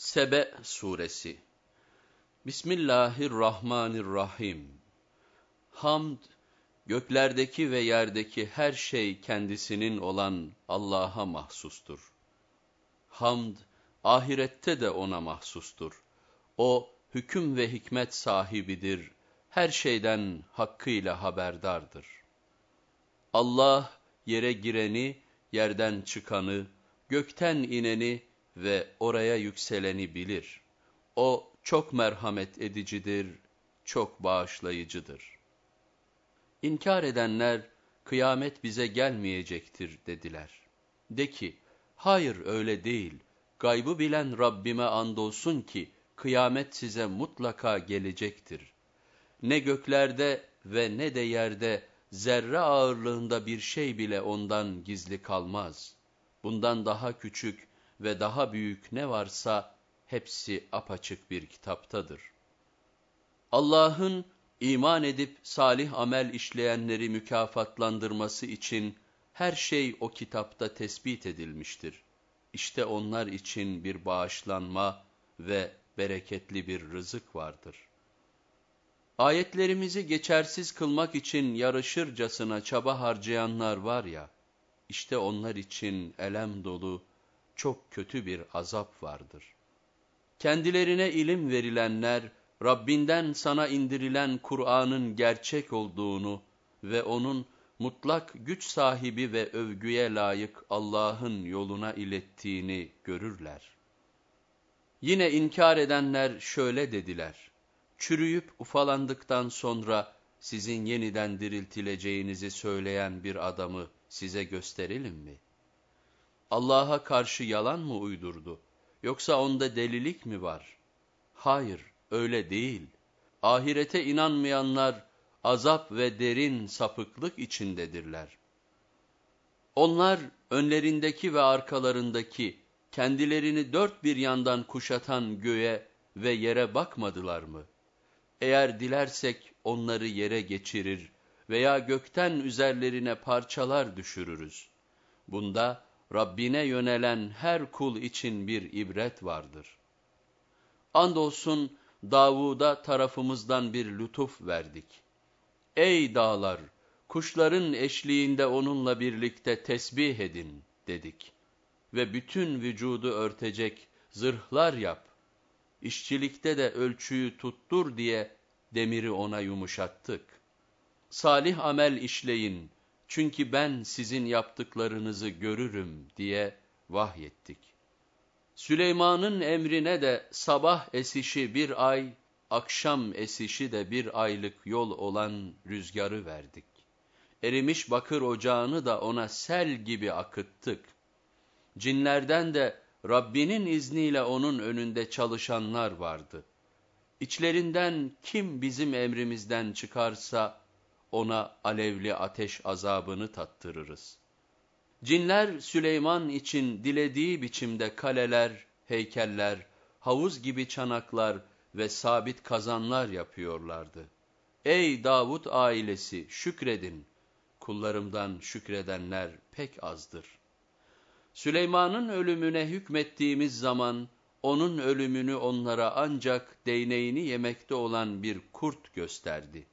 Sebe Suresi Bismillahirrahmanirrahim Hamd, göklerdeki ve yerdeki her şey kendisinin olan Allah'a mahsustur. Hamd, ahirette de O'na mahsustur. O, hüküm ve hikmet sahibidir, her şeyden hakkıyla haberdardır. Allah, yere gireni, yerden çıkanı, gökten ineni, ve oraya yükseleni bilir. O çok merhamet edicidir, çok bağışlayıcıdır. İnkar edenler, kıyamet bize gelmeyecektir dediler. De ki, hayır öyle değil, gaybı bilen Rabbime andolsun ki, kıyamet size mutlaka gelecektir. Ne göklerde ve ne de yerde zerre ağırlığında bir şey bile ondan gizli kalmaz. Bundan daha küçük, ve daha büyük ne varsa hepsi apaçık bir kitaptadır. Allah'ın iman edip salih amel işleyenleri mükafatlandırması için her şey o kitapta tespit edilmiştir. İşte onlar için bir bağışlanma ve bereketli bir rızık vardır. Ayetlerimizi geçersiz kılmak için yarışırcasına çaba harcayanlar var ya, işte onlar için elem dolu, çok kötü bir azap vardır. Kendilerine ilim verilenler, Rabbinden sana indirilen Kur'an'ın gerçek olduğunu ve onun mutlak güç sahibi ve övgüye layık Allah'ın yoluna ilettiğini görürler. Yine inkar edenler şöyle dediler, çürüyüp ufalandıktan sonra sizin yeniden diriltileceğinizi söyleyen bir adamı size gösterelim mi?'' Allah'a karşı yalan mı uydurdu? Yoksa onda delilik mi var? Hayır, öyle değil. Ahirete inanmayanlar azap ve derin sapıklık içindedirler. Onlar önlerindeki ve arkalarındaki kendilerini dört bir yandan kuşatan göğe ve yere bakmadılar mı? Eğer dilersek onları yere geçirir veya gökten üzerlerine parçalar düşürürüz. Bunda, Rabbine yönelen her kul için bir ibret vardır. Andolsun Davud'a tarafımızdan bir lütuf verdik. Ey dağlar, kuşların eşliğinde onunla birlikte tesbih edin dedik. Ve bütün vücudu örtecek zırhlar yap. İşçilikte de ölçüyü tuttur diye demiri ona yumuşattık. Salih amel işleyin, çünkü ben sizin yaptıklarınızı görürüm diye vahyettik. Süleyman'ın emrine de sabah esişi bir ay, akşam esişi de bir aylık yol olan rüzgarı verdik. Erimiş bakır ocağını da ona sel gibi akıttık. Cinlerden de Rabbinin izniyle onun önünde çalışanlar vardı. İçlerinden kim bizim emrimizden çıkarsa, ona alevli ateş azabını tattırırız. Cinler Süleyman için dilediği biçimde kaleler, heykeller, havuz gibi çanaklar ve sabit kazanlar yapıyorlardı. Ey Davut ailesi şükredin, kullarımdan şükredenler pek azdır. Süleyman'ın ölümüne hükmettiğimiz zaman, onun ölümünü onlara ancak değneğini yemekte olan bir kurt gösterdi.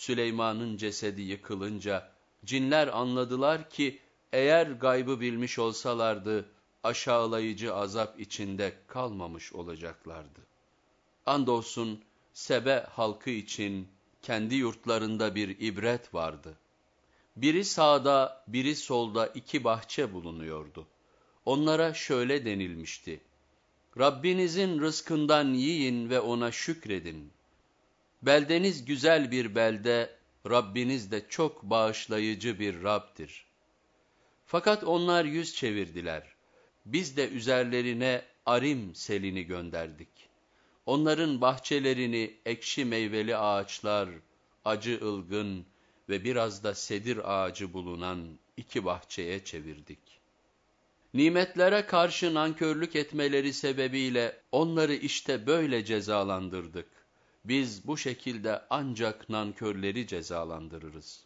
Süleyman'ın cesedi yıkılınca cinler anladılar ki eğer gaybı bilmiş olsalardı aşağılayıcı azap içinde kalmamış olacaklardı. Andolsun Sebe halkı için kendi yurtlarında bir ibret vardı. Biri sağda, biri solda iki bahçe bulunuyordu. Onlara şöyle denilmişti. Rabbinizin rızkından yiyin ve ona şükredin. Beldeniz güzel bir belde, Rabbiniz de çok bağışlayıcı bir Rab'dir. Fakat onlar yüz çevirdiler. Biz de üzerlerine arim selini gönderdik. Onların bahçelerini ekşi meyveli ağaçlar, acı ılgın ve biraz da sedir ağacı bulunan iki bahçeye çevirdik. Nimetlere karşı nankörlük etmeleri sebebiyle onları işte böyle cezalandırdık. Biz bu şekilde ancak nankörleri cezalandırırız.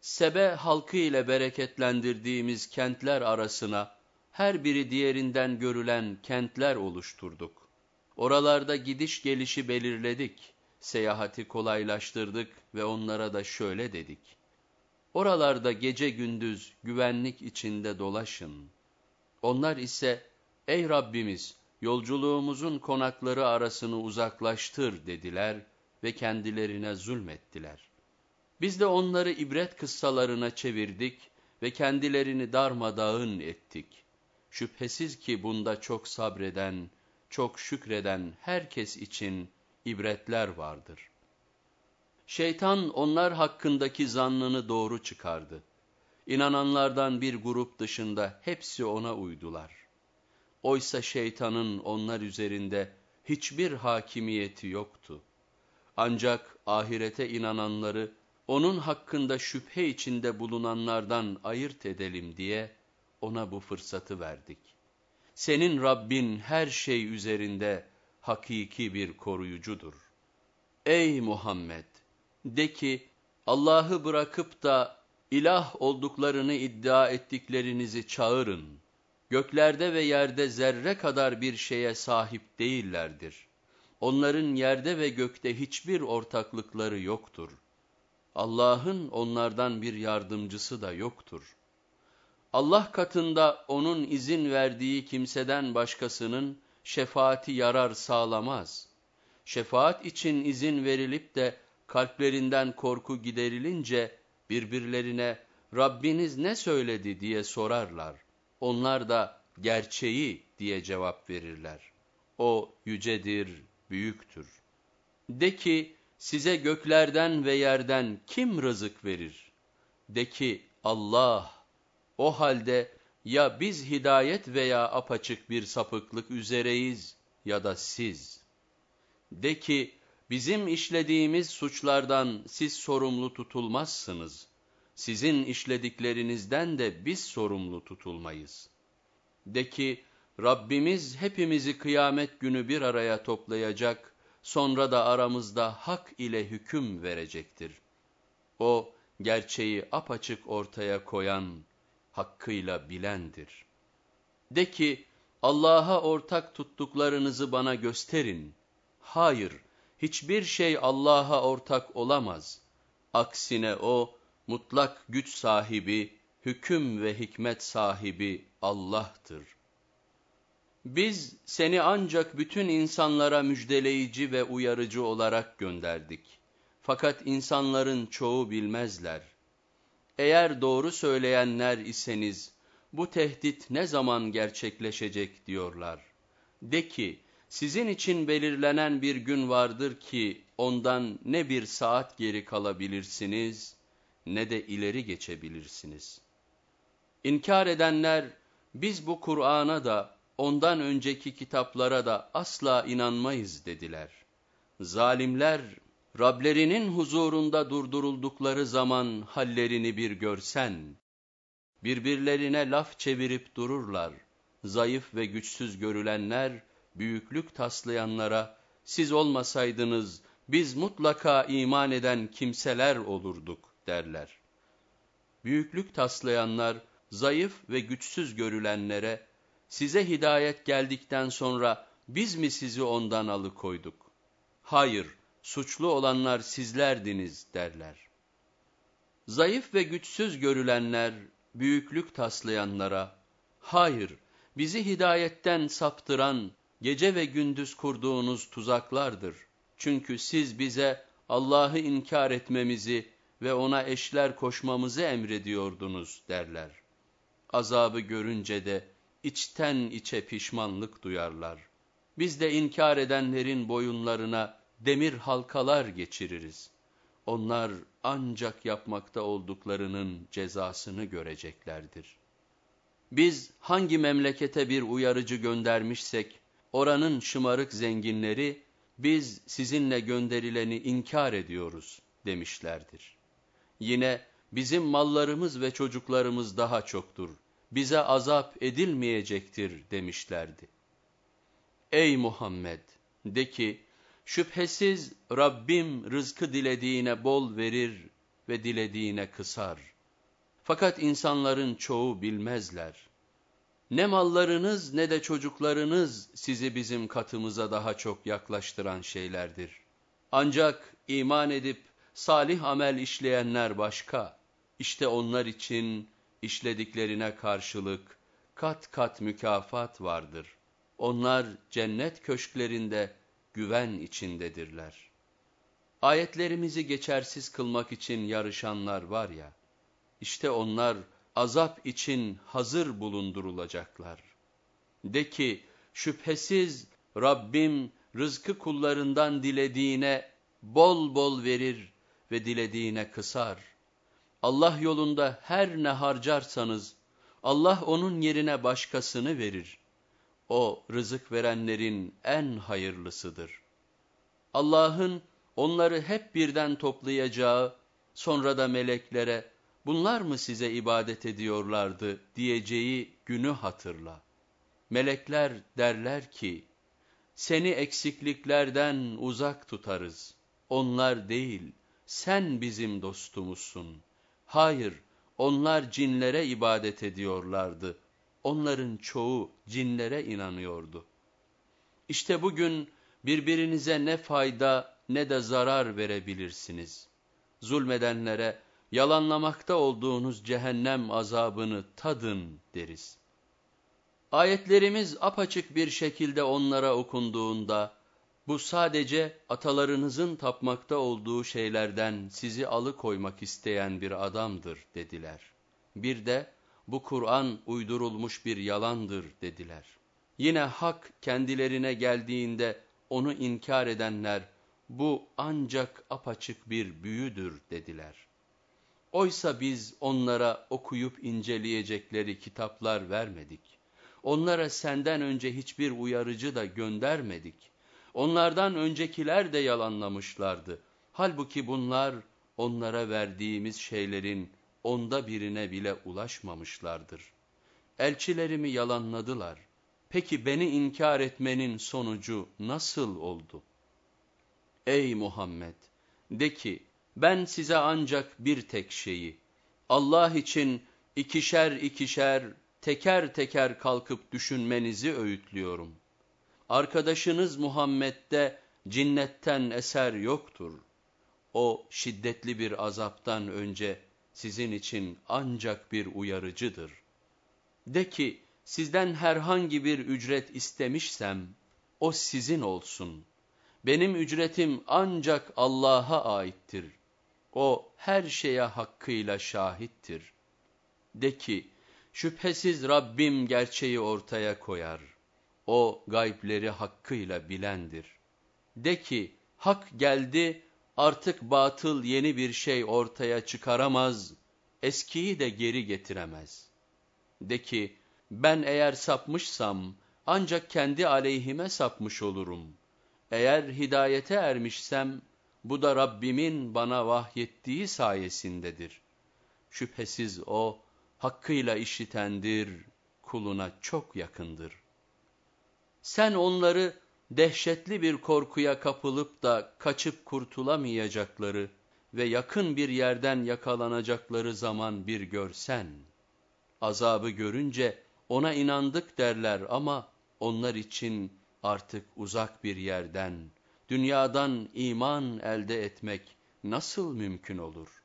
Sebe halkı ile bereketlendirdiğimiz kentler arasına her biri diğerinden görülen kentler oluşturduk. Oralarda gidiş gelişi belirledik, seyahati kolaylaştırdık ve onlara da şöyle dedik. Oralarda gece gündüz güvenlik içinde dolaşın. Onlar ise, ey Rabbimiz, yolculuğumuzun konakları arasını uzaklaştır dediler ve kendilerine zulmettiler. Biz de onları ibret kıssalarına çevirdik ve kendilerini darmadağın ettik. Şüphesiz ki bunda çok sabreden, çok şükreden herkes için ibretler vardır. Şeytan onlar hakkındaki zannını doğru çıkardı. İnananlardan bir grup dışında hepsi ona uydular. Oysa şeytanın onlar üzerinde hiçbir hakimiyeti yoktu. Ancak ahirete inananları onun hakkında şüphe içinde bulunanlardan ayırt edelim diye ona bu fırsatı verdik. Senin Rabbin her şey üzerinde hakiki bir koruyucudur. Ey Muhammed! De ki, Allah'ı bırakıp da ilah olduklarını iddia ettiklerinizi çağırın. Göklerde ve yerde zerre kadar bir şeye sahip değillerdir. Onların yerde ve gökte hiçbir ortaklıkları yoktur. Allah'ın onlardan bir yardımcısı da yoktur. Allah katında onun izin verdiği kimseden başkasının şefaati yarar sağlamaz. Şefaat için izin verilip de kalplerinden korku giderilince birbirlerine Rabbiniz ne söyledi diye sorarlar. Onlar da gerçeği diye cevap verirler. O yücedir, büyüktür. De ki size göklerden ve yerden kim rızık verir? De ki Allah. O halde ya biz hidayet veya apaçık bir sapıklık üzereyiz ya da siz. De ki bizim işlediğimiz suçlardan siz sorumlu tutulmazsınız. Sizin işlediklerinizden de biz sorumlu tutulmayız. De ki Rabbimiz hepimizi kıyamet günü bir araya toplayacak, sonra da aramızda hak ile hüküm verecektir. O gerçeği apaçık ortaya koyan, hakkıyla bilendir. De ki, Allah'a ortak tuttuklarınızı bana gösterin. Hayır, hiçbir şey Allah'a ortak olamaz. Aksine o, mutlak güç sahibi, hüküm ve hikmet sahibi Allah'tır. Biz seni ancak bütün insanlara müjdeleyici ve uyarıcı olarak gönderdik. Fakat insanların çoğu bilmezler. Eğer doğru söyleyenler iseniz, bu tehdit ne zaman gerçekleşecek diyorlar. De ki, sizin için belirlenen bir gün vardır ki, ondan ne bir saat geri kalabilirsiniz, ne de ileri geçebilirsiniz. İnkar edenler, biz bu Kur'an'a da, ondan önceki kitaplara da asla inanmayız dediler. Zalimler, Rablerinin huzurunda durduruldukları zaman hallerini bir görsen, birbirlerine laf çevirip dururlar. Zayıf ve güçsüz görülenler, büyüklük taslayanlara, siz olmasaydınız biz mutlaka iman eden kimseler olurduk derler. Büyüklük taslayanlar, zayıf ve güçsüz görülenlere, size hidayet geldikten sonra biz mi sizi ondan alıkoyduk? Hayır, suçlu olanlar sizlerdiniz derler. Zayıf ve güçsüz görülenler, büyüklük taslayanlara, hayır, bizi hidayetten saptıran, gece ve gündüz kurduğunuz tuzaklardır. Çünkü siz bize Allah'ı inkar etmemizi ve ona eşler koşmamızı emrediyordunuz derler. Azabı görünce de içten içe pişmanlık duyarlar. Biz de inkar edenlerin boyunlarına demir halkalar geçiririz. Onlar ancak yapmakta olduklarının cezasını göreceklerdir. Biz hangi memlekete bir uyarıcı göndermişsek, oranın şımarık zenginleri, biz sizinle gönderileni inkar ediyoruz demişlerdir. Yine bizim mallarımız ve çocuklarımız daha çoktur, bize azap edilmeyecektir demişlerdi. Ey Muhammed! De ki, şüphesiz Rabbim rızkı dilediğine bol verir ve dilediğine kısar. Fakat insanların çoğu bilmezler. Ne mallarınız ne de çocuklarınız sizi bizim katımıza daha çok yaklaştıran şeylerdir. Ancak iman edip salih amel işleyenler başka. İşte onlar için işlediklerine karşılık kat kat mükafat vardır. Onlar cennet köşklerinde güven içindedirler. Ayetlerimizi geçersiz kılmak için yarışanlar var ya, işte onlar azap için hazır bulundurulacaklar. De ki, şüphesiz Rabbim rızkı kullarından dilediğine bol bol verir ve dilediğine kısar. Allah yolunda her ne harcarsanız, Allah onun yerine başkasını verir. O rızık verenlerin en hayırlısıdır. Allah'ın onları hep birden toplayacağı, sonra da meleklere, bunlar mı size ibadet ediyorlardı diyeceği günü hatırla. Melekler derler ki, seni eksikliklerden uzak tutarız. Onlar değil, sen bizim dostumuzsun. Hayır, onlar cinlere ibadet ediyorlardı. Onların çoğu cinlere inanıyordu. İşte bugün birbirinize ne fayda ne de zarar verebilirsiniz. Zulmedenlere yalanlamakta olduğunuz cehennem azabını tadın deriz. Ayetlerimiz apaçık bir şekilde onlara okunduğunda, bu sadece atalarınızın tapmakta olduğu şeylerden sizi alıkoymak isteyen bir adamdır dediler. Bir de bu Kur'an uydurulmuş bir yalandır dediler. Yine hak kendilerine geldiğinde onu inkar edenler bu ancak apaçık bir büyüdür dediler. Oysa biz onlara okuyup inceleyecekleri kitaplar vermedik. Onlara senden önce hiçbir uyarıcı da göndermedik. Onlardan öncekiler de yalanlamışlardı. Halbuki bunlar onlara verdiğimiz şeylerin onda birine bile ulaşmamışlardır. Elçilerimi yalanladılar. Peki beni inkar etmenin sonucu nasıl oldu? Ey Muhammed! De ki, ben size ancak bir tek şeyi, Allah için ikişer ikişer, teker teker kalkıp düşünmenizi öğütlüyorum. Arkadaşınız Muhammed'de cinnetten eser yoktur. O şiddetli bir azaptan önce sizin için ancak bir uyarıcıdır. De ki, sizden herhangi bir ücret istemişsem, o sizin olsun. Benim ücretim ancak Allah'a aittir. O her şeye hakkıyla şahittir. De ki, şüphesiz Rabbim gerçeği ortaya koyar. O gaybleri hakkıyla bilendir. De ki, hak geldi, artık batıl yeni bir şey ortaya çıkaramaz, eskiyi de geri getiremez. De ki, ben eğer sapmışsam, ancak kendi aleyhime sapmış olurum. Eğer hidayete ermişsem, bu da Rabbimin bana vahyettiği sayesindedir. Şüphesiz O, hakkıyla işitendir, kuluna çok yakındır. Sen onları dehşetli bir korkuya kapılıp da kaçıp kurtulamayacakları ve yakın bir yerden yakalanacakları zaman bir görsen, azabı görünce ona inandık derler ama onlar için artık uzak bir yerden, dünyadan iman elde etmek nasıl mümkün olur?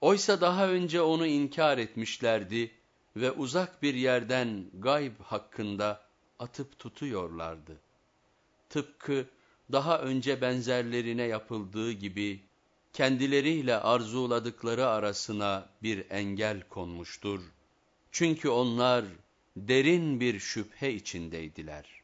Oysa daha önce onu inkar etmişlerdi ve uzak bir yerden gayb hakkında atıp tutuyorlardı. Tıpkı daha önce benzerlerine yapıldığı gibi kendileriyle arzuladıkları arasına bir engel konmuştur. Çünkü onlar derin bir şüphe içindeydiler.